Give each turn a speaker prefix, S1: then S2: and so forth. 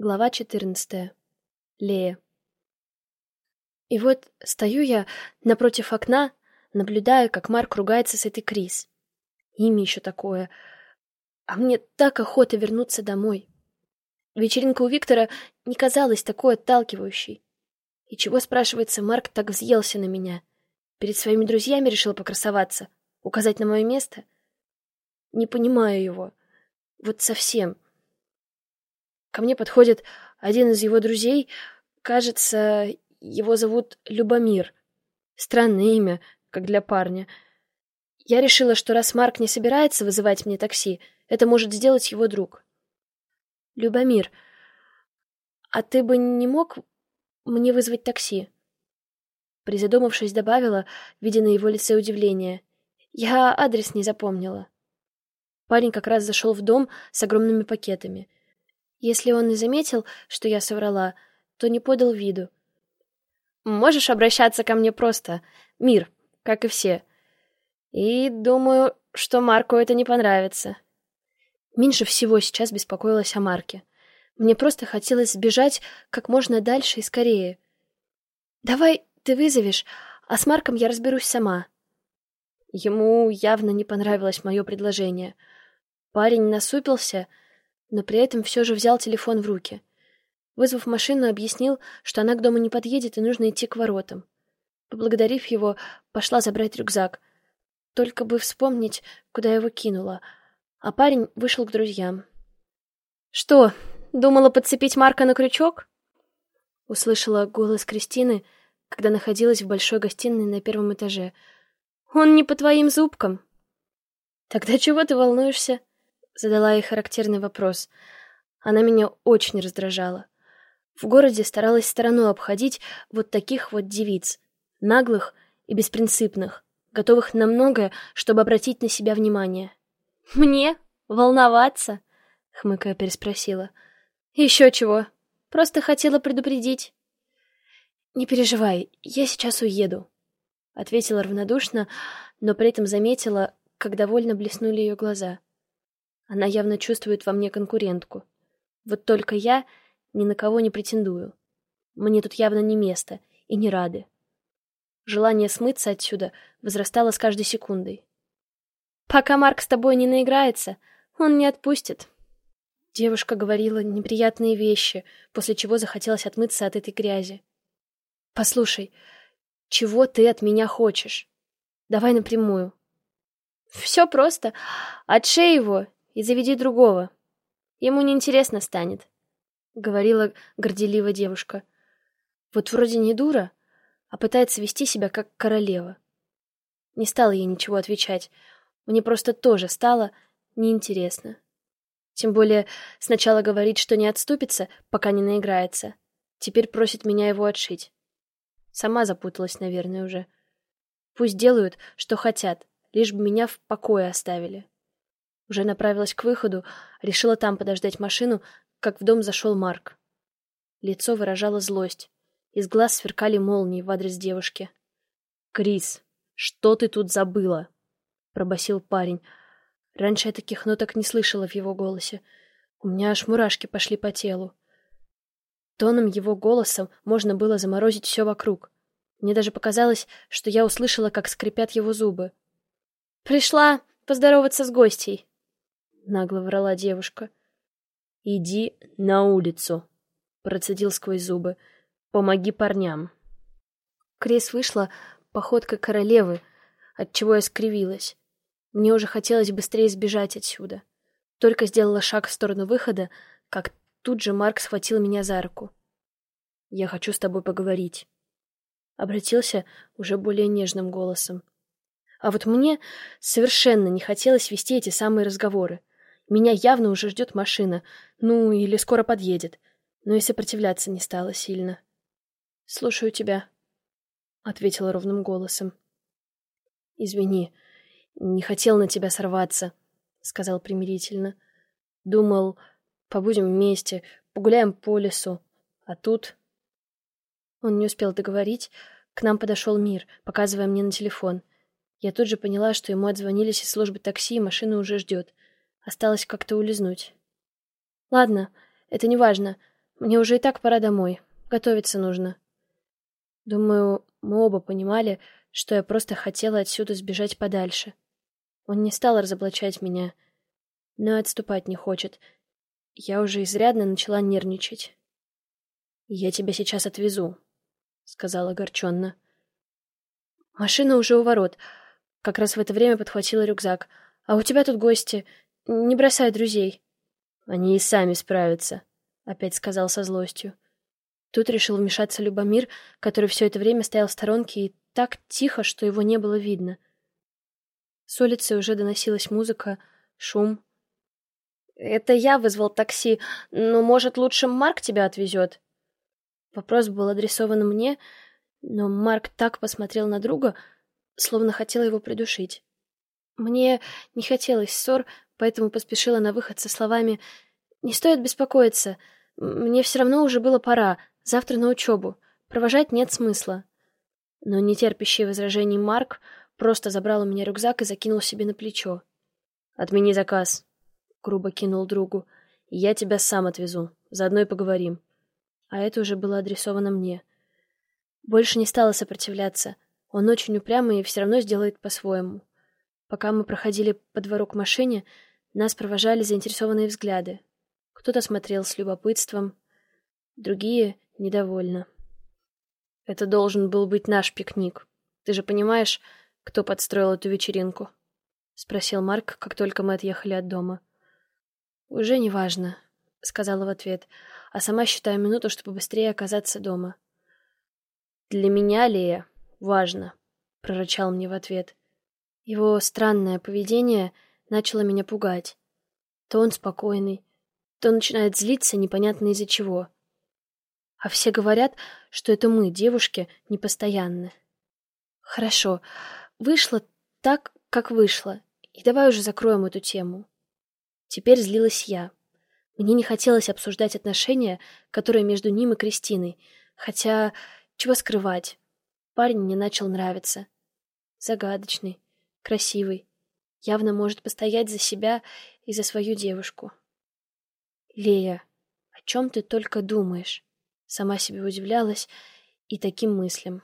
S1: Глава 14. Лея. И вот стою я напротив окна, наблюдаю, как Марк ругается с этой Крис. Имя еще такое. А мне так охота вернуться домой. Вечеринка у Виктора не казалась такой отталкивающей. И чего, спрашивается, Марк так взъелся на меня? Перед своими друзьями решил покрасоваться? Указать на мое место? Не понимаю его. Вот совсем. — Ко мне подходит один из его друзей. Кажется, его зовут Любомир. Странное имя, как для парня. Я решила, что раз Марк не собирается вызывать мне такси, это может сделать его друг. Любомир, а ты бы не мог мне вызвать такси? Призадумавшись, добавила, видя на его лице удивление. Я адрес не запомнила. Парень как раз зашел в дом с огромными пакетами — если он и заметил, что я соврала, то не подал виду. «Можешь обращаться ко мне просто, Мир, как и все. И думаю, что Марку это не понравится». Меньше всего сейчас беспокоилась о Марке. Мне просто хотелось сбежать как можно дальше и скорее. «Давай ты вызовешь, а с Марком я разберусь сама». Ему явно не понравилось мое предложение. Парень насупился — но при этом все же взял телефон в руки. Вызвав машину, объяснил, что она к дому не подъедет и нужно идти к воротам. Поблагодарив его, пошла забрать рюкзак. Только бы вспомнить, куда его кинула. А парень вышел к друзьям. «Что, думала подцепить Марка на крючок?» Услышала голос Кристины, когда находилась в большой гостиной на первом этаже. «Он не по твоим зубкам». «Тогда чего ты волнуешься?» Задала ей характерный вопрос. Она меня очень раздражала. В городе старалась стороной обходить вот таких вот девиц. Наглых и беспринципных, готовых на многое, чтобы обратить на себя внимание. «Мне? Волноваться?» — хмыкая переспросила. «Еще чего. Просто хотела предупредить». «Не переживай, я сейчас уеду», — ответила равнодушно, но при этом заметила, как довольно блеснули ее глаза. Она явно чувствует во мне конкурентку. Вот только я ни на кого не претендую. Мне тут явно не место, и не рады. Желание смыться отсюда возрастало с каждой секундой. «Пока Марк с тобой не наиграется, он не отпустит». Девушка говорила неприятные вещи, после чего захотелось отмыться от этой грязи. «Послушай, чего ты от меня хочешь? Давай напрямую». «Все просто. Отшей его и заведи другого. Ему неинтересно станет», — говорила горделиво девушка. «Вот вроде не дура, а пытается вести себя как королева». Не стала ей ничего отвечать. Мне просто тоже стало неинтересно. Тем более сначала говорит, что не отступится, пока не наиграется. Теперь просит меня его отшить. Сама запуталась, наверное, уже. Пусть делают, что хотят, лишь бы меня в покое оставили. Уже направилась к выходу, решила там подождать машину, как в дом зашел Марк. Лицо выражало злость. Из глаз сверкали молнии в адрес девушки. «Крис, что ты тут забыла?» — пробасил парень. Раньше я таких ноток не слышала в его голосе. У меня аж мурашки пошли по телу. Тоном его голосом можно было заморозить все вокруг. Мне даже показалось, что я услышала, как скрипят его зубы. «Пришла поздороваться с гостей», нагло врала девушка. «Иди на улицу», — процедил сквозь зубы. «Помоги парням». Крис вышла походкой королевы, отчего я скривилась. Мне уже хотелось быстрее сбежать отсюда. Только сделала шаг в сторону выхода, как тут же Марк схватил меня за руку. «Я хочу с тобой поговорить», — обратился уже более нежным голосом. А вот мне совершенно не хотелось вести эти самые разговоры. Меня явно уже ждет машина, ну, или скоро подъедет. Но и сопротивляться не стало сильно. «Слушаю тебя», — ответила ровным голосом. «Извини, не хотел на тебя сорваться», — сказал примирительно. «Думал, побудем вместе, погуляем по лесу. А тут...» Он не успел договорить. К нам подошел Мир, показывая мне на телефон. Я тут же поняла, что ему отзвонились из службы такси, и машина уже ждет. Осталось как-то улизнуть. Ладно, это не важно. Мне уже и так пора домой. Готовиться нужно. Думаю, мы оба понимали, что я просто хотела отсюда сбежать подальше. Он не стал разоблачать меня, но отступать не хочет. Я уже изрядно начала нервничать. «Я тебя сейчас отвезу», — сказала огорченно. Машина уже у ворот. Как раз в это время подхватила рюкзак. «А у тебя тут гости. Не бросай друзей». «Они и сами справятся», — опять сказал со злостью. Тут решил вмешаться Любомир, который все это время стоял в сторонке и так тихо, что его не было видно. С улицы уже доносилась музыка, шум. «Это я вызвал такси, но, может, лучше Марк тебя отвезет?» Вопрос был адресован мне, но Марк так посмотрел на друга, словно хотел его придушить. Мне не хотелось ссор, поэтому поспешила на выход со словами «Не стоит беспокоиться, мне все равно уже было пора, Завтра на учебу. Провожать нет смысла. Но нетерпящий возражений Марк просто забрал у меня рюкзак и закинул себе на плечо. «Отмени заказ», — грубо кинул другу. «Я тебя сам отвезу. Заодно и поговорим». А это уже было адресовано мне. Больше не стала сопротивляться. Он очень упрямый и все равно сделает по-своему. Пока мы проходили по двору к машине, нас провожали заинтересованные взгляды. Кто-то смотрел с любопытством, другие Недовольно. Это должен был быть наш пикник. Ты же понимаешь, кто подстроил эту вечеринку? Спросил Марк, как только мы отъехали от дома. Уже не важно, сказала в ответ, а сама считаю минуту, чтобы быстрее оказаться дома. Для меня, Лея, важно, прорычал мне в ответ. Его странное поведение начало меня пугать. То он спокойный, то начинает злиться непонятно из-за чего. А все говорят, что это мы, девушки, непостоянны. Хорошо, вышло так, как вышло, и давай уже закроем эту тему. Теперь злилась я. Мне не хотелось обсуждать отношения, которые между ним и Кристиной, хотя, чего скрывать, парень мне начал нравиться. Загадочный, красивый, явно может постоять за себя и за свою девушку. Лея, о чем ты только думаешь? Сама себе удивлялась и таким мыслям.